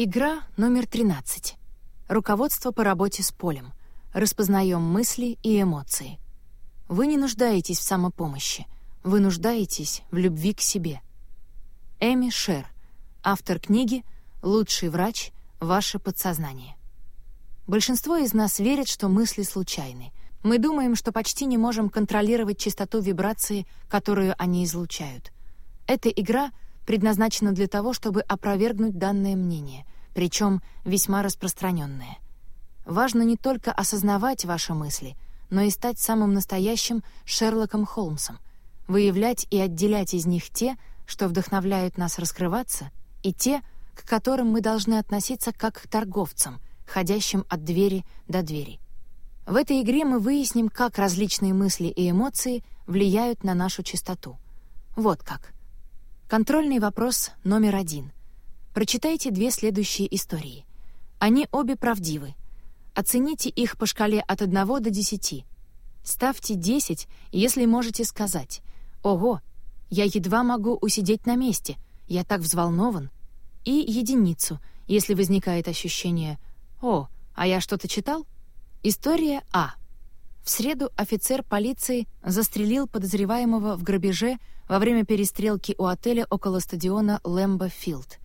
Игра номер 13. Руководство по работе с полем. Распознаем мысли и эмоции. Вы не нуждаетесь в самопомощи. Вы нуждаетесь в любви к себе. Эми Шер, автор книги «Лучший врач. Ваше подсознание». Большинство из нас верит, что мысли случайны. Мы думаем, что почти не можем контролировать частоту вибрации, которую они излучают. Эта игра предназначена для того, чтобы опровергнуть данное мнение, причем весьма распространенное. Важно не только осознавать ваши мысли, но и стать самым настоящим Шерлоком Холмсом, выявлять и отделять из них те, что вдохновляют нас раскрываться, и те, к которым мы должны относиться как к торговцам, ходящим от двери до двери. В этой игре мы выясним, как различные мысли и эмоции влияют на нашу чистоту. Вот как. Контрольный вопрос номер один. Прочитайте две следующие истории. Они обе правдивы. Оцените их по шкале от 1 до 10. Ставьте 10, если можете сказать «Ого, я едва могу усидеть на месте, я так взволнован». И единицу, если возникает ощущение «О, а я что-то читал?» История А. В среду офицер полиции застрелил подозреваемого в грабеже во время перестрелки у отеля около стадиона Лэмбо Филд.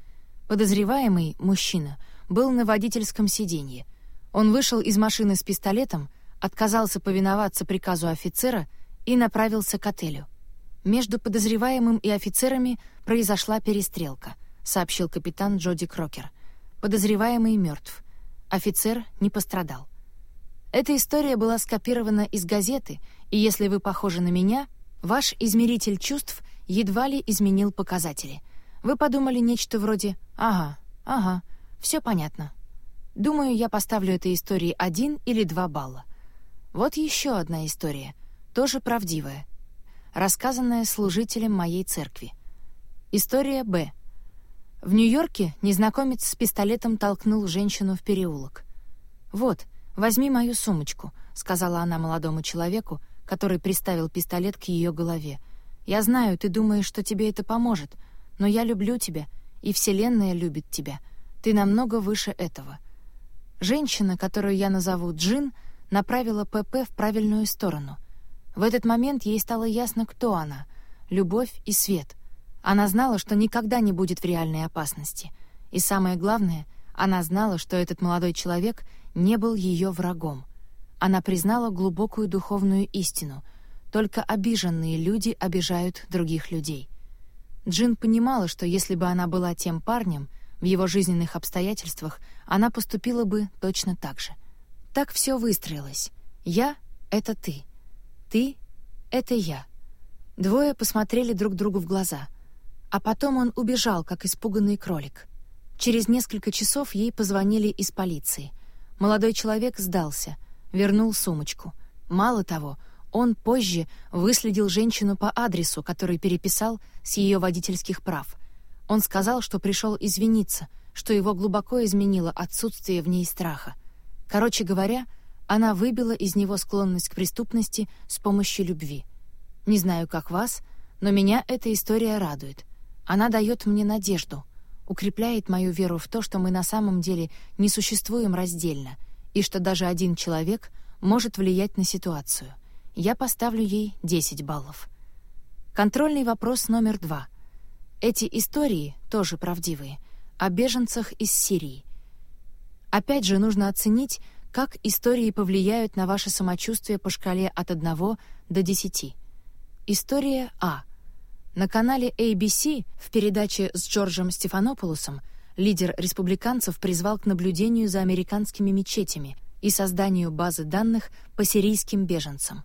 Подозреваемый, мужчина, был на водительском сиденье. Он вышел из машины с пистолетом, отказался повиноваться приказу офицера и направился к отелю. Между подозреваемым и офицерами произошла перестрелка, сообщил капитан Джоди Крокер. Подозреваемый мертв. Офицер не пострадал. Эта история была скопирована из газеты, и если вы похожи на меня — Ваш измеритель чувств едва ли изменил показатели. Вы подумали нечто вроде «Ага, ага, все понятно». Думаю, я поставлю этой истории один или два балла. Вот еще одна история, тоже правдивая, рассказанная служителем моей церкви. История Б. В Нью-Йорке незнакомец с пистолетом толкнул женщину в переулок. «Вот, возьми мою сумочку», — сказала она молодому человеку, который приставил пистолет к ее голове. «Я знаю, ты думаешь, что тебе это поможет, но я люблю тебя, и Вселенная любит тебя. Ты намного выше этого». Женщина, которую я назову Джин, направила ПП в правильную сторону. В этот момент ей стало ясно, кто она — любовь и свет. Она знала, что никогда не будет в реальной опасности. И самое главное, она знала, что этот молодой человек не был ее врагом — она признала глубокую духовную истину. Только обиженные люди обижают других людей. Джин понимала, что если бы она была тем парнем, в его жизненных обстоятельствах она поступила бы точно так же. Так все выстроилось. «Я — это ты. Ты — это я». Двое посмотрели друг другу в глаза. А потом он убежал, как испуганный кролик. Через несколько часов ей позвонили из полиции. Молодой человек сдался — вернул сумочку. Мало того, он позже выследил женщину по адресу, который переписал с ее водительских прав. Он сказал, что пришел извиниться, что его глубоко изменило отсутствие в ней страха. Короче говоря, она выбила из него склонность к преступности с помощью любви. Не знаю, как вас, но меня эта история радует. Она дает мне надежду, укрепляет мою веру в то, что мы на самом деле не существуем раздельно — и что даже один человек может влиять на ситуацию. Я поставлю ей 10 баллов. Контрольный вопрос номер два. Эти истории, тоже правдивые, о беженцах из Сирии. Опять же, нужно оценить, как истории повлияют на ваше самочувствие по шкале от 1 до 10. История А. На канале ABC в передаче с Джорджем Стефанопулосом лидер республиканцев призвал к наблюдению за американскими мечетями и созданию базы данных по сирийским беженцам.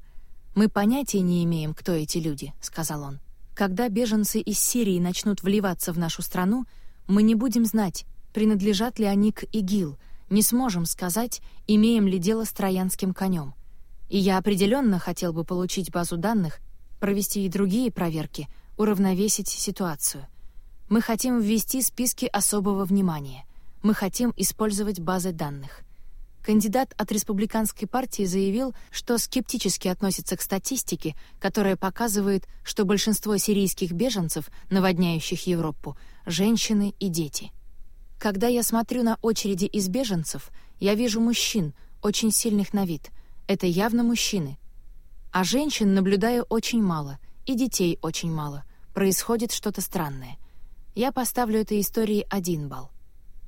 «Мы понятия не имеем, кто эти люди», — сказал он. «Когда беженцы из Сирии начнут вливаться в нашу страну, мы не будем знать, принадлежат ли они к ИГИЛ, не сможем сказать, имеем ли дело с троянским конем. И я определенно хотел бы получить базу данных, провести и другие проверки, уравновесить ситуацию — мы хотим ввести списки особого внимания. Мы хотим использовать базы данных. Кандидат от республиканской партии заявил, что скептически относится к статистике, которая показывает, что большинство сирийских беженцев, наводняющих Европу, женщины и дети. Когда я смотрю на очереди из беженцев, я вижу мужчин, очень сильных на вид. Это явно мужчины. А женщин наблюдаю очень мало, и детей очень мало. Происходит что-то странное. Я поставлю этой истории один балл.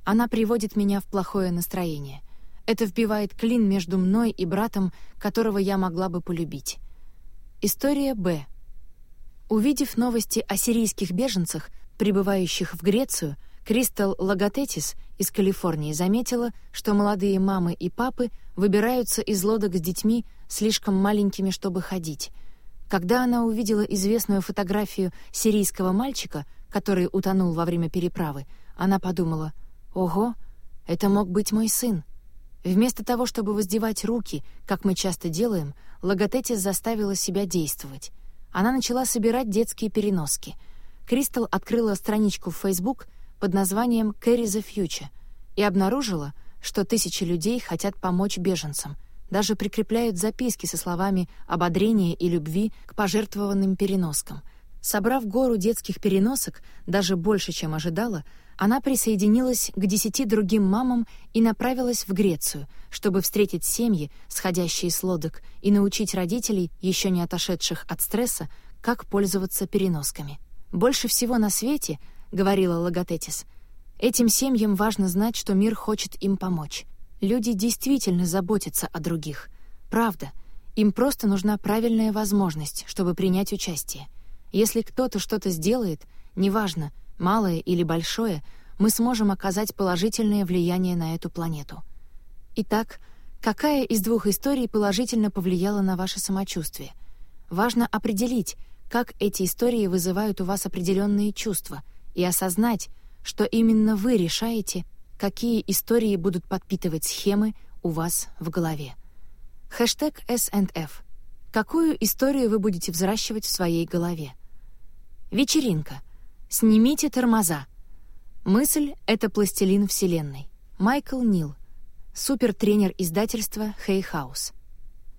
Она приводит меня в плохое настроение. Это вбивает клин между мной и братом, которого я могла бы полюбить. История Б. Увидев новости о сирийских беженцах, прибывающих в Грецию, Кристал Лаготетис из Калифорнии заметила, что молодые мамы и папы выбираются из лодок с детьми слишком маленькими, чтобы ходить. Когда она увидела известную фотографию сирийского мальчика, который утонул во время переправы, она подумала, «Ого, это мог быть мой сын». Вместо того, чтобы воздевать руки, как мы часто делаем, Лаготетис заставила себя действовать. Она начала собирать детские переноски. Кристал открыла страничку в Facebook — под названием «Carry the Future» и обнаружила, что тысячи людей хотят помочь беженцам, даже прикрепляют записки со словами ободрения и любви к пожертвованным переноскам. Собрав гору детских переносок, даже больше, чем ожидала, она присоединилась к десяти другим мамам и направилась в Грецию, чтобы встретить семьи, сходящие с лодок, и научить родителей, еще не отошедших от стресса, как пользоваться переносками. Больше всего на свете — говорила Логотетис. «Этим семьям важно знать, что мир хочет им помочь. Люди действительно заботятся о других. Правда. Им просто нужна правильная возможность, чтобы принять участие. Если кто-то что-то сделает, неважно, малое или большое, мы сможем оказать положительное влияние на эту планету. Итак, какая из двух историй положительно повлияла на ваше самочувствие? Важно определить, как эти истории вызывают у вас определенные чувства — и осознать, что именно вы решаете, какие истории будут подпитывать схемы у вас в голове. Хэштег S&F. Какую историю вы будете взращивать в своей голове? Вечеринка. Снимите тормоза. Мысль — это пластилин Вселенной. Майкл Нил. Супертренер издательства «Хей Хаус».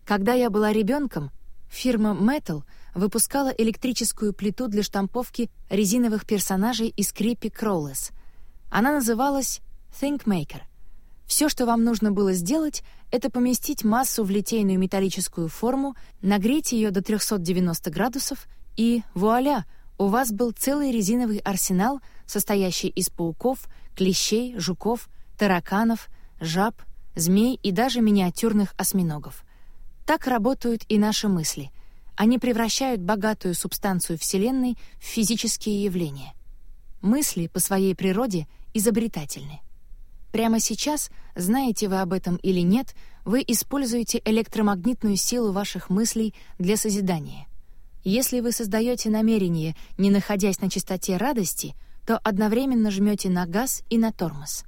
Когда я была ребенком, фирма Metal — выпускала электрическую плиту для штамповки резиновых персонажей из Криппи Кроулес. Она называлась ThinkMaker. Все, что вам нужно было сделать, это поместить массу в литейную металлическую форму, нагреть ее до 390 градусов, и вуаля, у вас был целый резиновый арсенал, состоящий из пауков, клещей, жуков, тараканов, жаб, змей и даже миниатюрных осьминогов. Так работают и наши мысли — они превращают богатую субстанцию Вселенной в физические явления. Мысли по своей природе изобретательны. Прямо сейчас, знаете вы об этом или нет, вы используете электромагнитную силу ваших мыслей для созидания. Если вы создаете намерение, не находясь на частоте радости, то одновременно жмете на газ и на тормоз.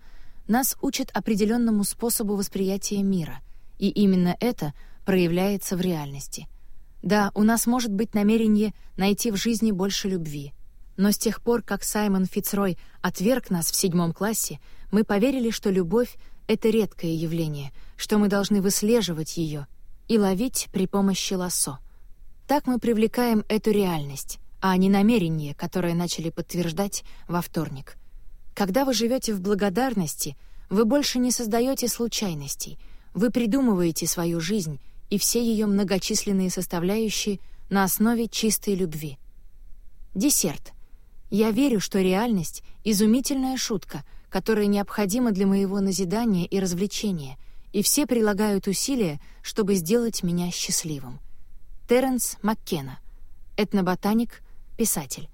Нас учат определенному способу восприятия мира, и именно это проявляется в реальности — да, у нас может быть намерение найти в жизни больше любви. Но с тех пор, как Саймон Фицрой отверг нас в седьмом классе, мы поверили, что любовь — это редкое явление, что мы должны выслеживать ее и ловить при помощи лассо. Так мы привлекаем эту реальность, а не намерение, которое начали подтверждать во вторник. Когда вы живете в благодарности, вы больше не создаете случайностей, вы придумываете свою жизнь — и все ее многочисленные составляющие на основе чистой любви. Десерт. Я верю, что реальность — изумительная шутка, которая необходима для моего назидания и развлечения, и все прилагают усилия, чтобы сделать меня счастливым. Терренс Маккена. Этноботаник, писатель.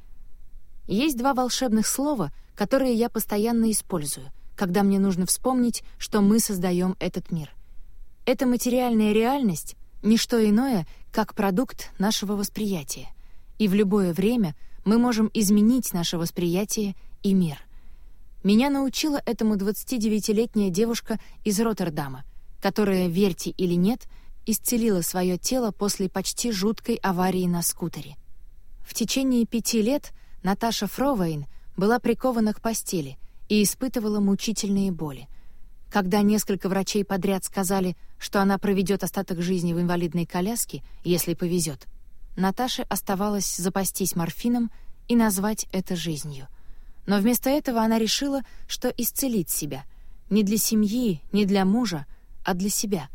Есть два волшебных слова, которые я постоянно использую, когда мне нужно вспомнить, что мы создаем этот мир. Эта материальная реальность — ничто иное, как продукт нашего восприятия, и в любое время мы можем изменить наше восприятие и мир. Меня научила этому 29-летняя девушка из Роттердама, которая, верьте или нет, исцелила свое тело после почти жуткой аварии на скутере. В течение пяти лет Наташа Фровейн была прикована к постели и испытывала мучительные боли — когда несколько врачей подряд сказали, что она проведет остаток жизни в инвалидной коляске, если повезет, Наташе оставалось запастись морфином и назвать это жизнью. Но вместо этого она решила, что исцелит себя. Не для семьи, не для мужа, а для себя.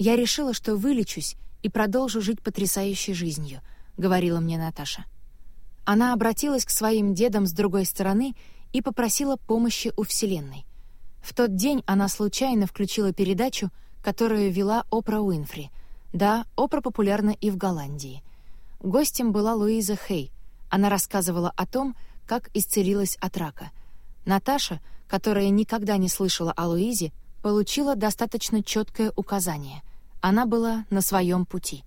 «Я решила, что вылечусь и продолжу жить потрясающей жизнью», — говорила мне Наташа. Она обратилась к своим дедам с другой стороны и попросила помощи у Вселенной. В тот день она случайно включила передачу, которую вела Опра Уинфри. Да, Опра популярна и в Голландии. Гостем была Луиза Хей. Она рассказывала о том, как исцелилась от рака. Наташа, которая никогда не слышала о Луизе, получила достаточно четкое указание. Она была на своем пути.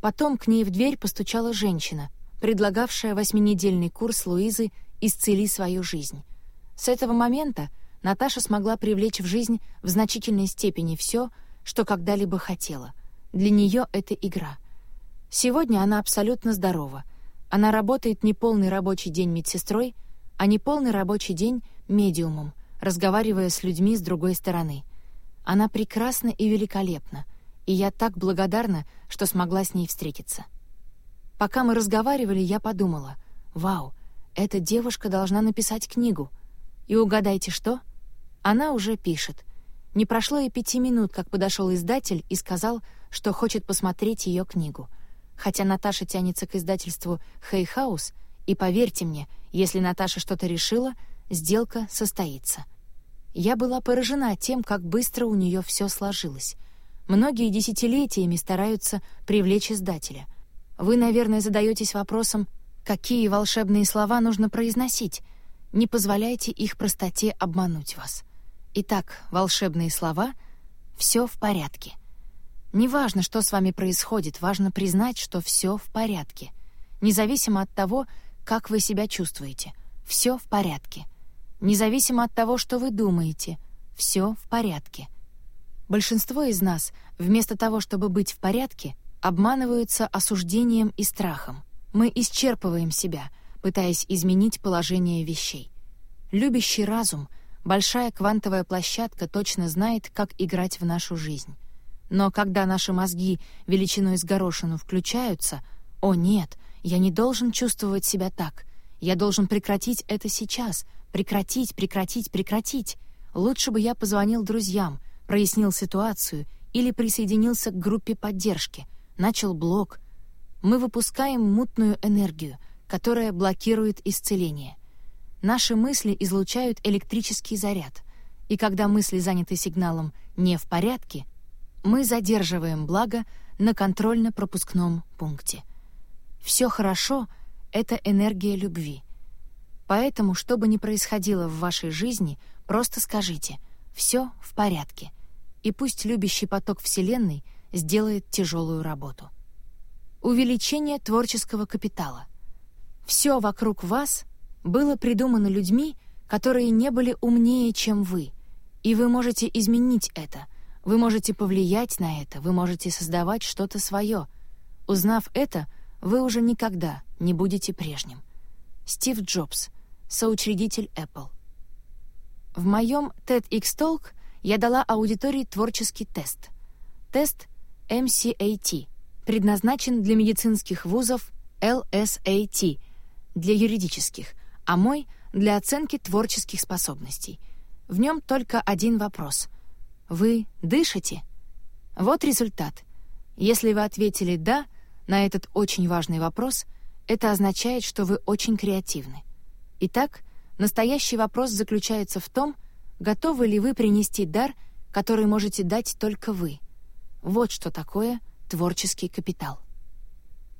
Потом к ней в дверь постучала женщина, предлагавшая восьминедельный курс Луизы «Исцели свою жизнь». С этого момента Наташа смогла привлечь в жизнь в значительной степени все, что когда-либо хотела. Для нее это игра. Сегодня она абсолютно здорова. Она работает не полный рабочий день медсестрой, а не полный рабочий день медиумом, разговаривая с людьми с другой стороны. Она прекрасна и великолепна, и я так благодарна, что смогла с ней встретиться. Пока мы разговаривали, я подумала, «Вау, эта девушка должна написать книгу». И угадайте что? Она уже пишет. Не прошло и пяти минут, как подошел издатель и сказал, что хочет посмотреть ее книгу. Хотя Наташа тянется к издательству «Хейхаус», и поверьте мне, если Наташа что-то решила, сделка состоится. Я была поражена тем, как быстро у нее все сложилось. Многие десятилетиями стараются привлечь издателя — вы, наверное, задаетесь вопросом, какие волшебные слова нужно произносить. Не позволяйте их простоте обмануть вас. Итак, волшебные слова — все в порядке. Неважно, что с вами происходит, важно признать, что все в порядке. Независимо от того, как вы себя чувствуете, все в порядке. Независимо от того, что вы думаете, все в порядке. Большинство из нас, вместо того, чтобы быть в порядке — обманываются осуждением и страхом. Мы исчерпываем себя, пытаясь изменить положение вещей. Любящий разум, большая квантовая площадка точно знает, как играть в нашу жизнь. Но когда наши мозги величиной с горошину включаются, «О нет, я не должен чувствовать себя так. Я должен прекратить это сейчас. Прекратить, прекратить, прекратить. Лучше бы я позвонил друзьям, прояснил ситуацию или присоединился к группе поддержки начал блок. Мы выпускаем мутную энергию, которая блокирует исцеление. Наши мысли излучают электрический заряд, и когда мысли заняты сигналом «не в порядке», мы задерживаем благо на контрольно-пропускном пункте. Все хорошо — это энергия любви. Поэтому, что бы ни происходило в вашей жизни, просто скажите «все в порядке», и пусть любящий поток Вселенной — сделает тяжелую работу. Увеличение творческого капитала. Все вокруг вас было придумано людьми, которые не были умнее, чем вы, и вы можете изменить это, вы можете повлиять на это, вы можете создавать что-то свое. Узнав это, вы уже никогда не будете прежним. Стив Джобс, соучредитель Apple. В моем TEDx Talk я дала аудитории творческий тест. Тест MCAT, предназначен для медицинских вузов LSAT, для юридических, а мой — для оценки творческих способностей. В нем только один вопрос. Вы дышите? Вот результат. Если вы ответили «да» на этот очень важный вопрос, это означает, что вы очень креативны. Итак, настоящий вопрос заключается в том, готовы ли вы принести дар, который можете дать только вы — вот что такое творческий капитал.